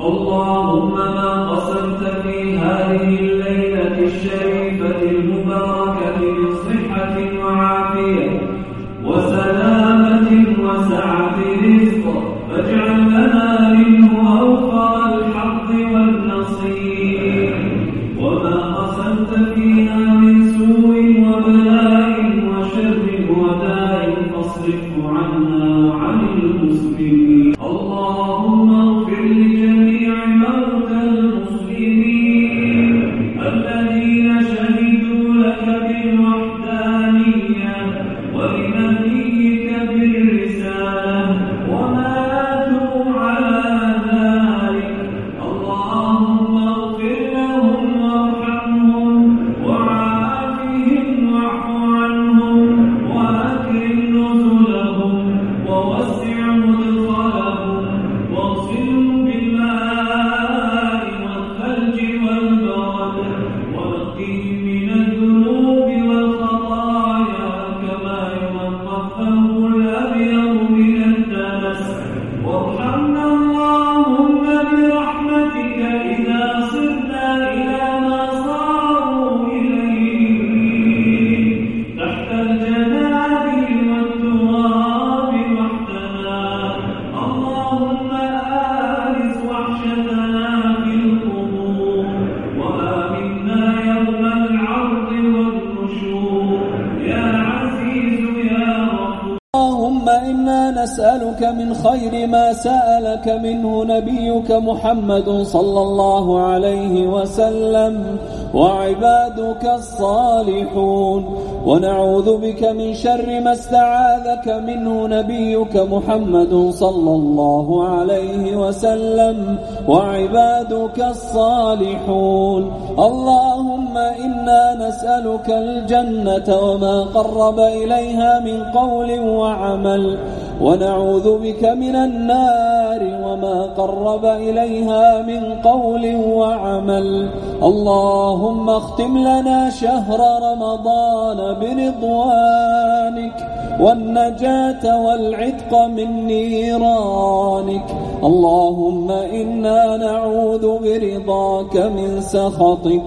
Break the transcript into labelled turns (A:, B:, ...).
A: اللهم ما قسمت في هذه الليلة الشريفة المباركة من صحة وعافية وسلامة وسعة رزق برحمتك إذا صرنا
B: اللهم إنا نسألك من خير ما سألك منه نبيك محمد صلى الله عليه وسلم وعبادك الصالحون. ونعوذ بك من شر ما استعاذك منه نبيك محمد صلى الله عليه وسلم وعبادك الصالحون. اللهم إنا نسألك الجنة وما قرب إليها من قول وعمل ونعوذ بك من النار وما قرب إليها من قول وعمل. اللهم اختم لنا شهر رمضان برضوانك والنجاة والعتق من نيرانك. اللهم إنا نعوذ برضاك من سخطك.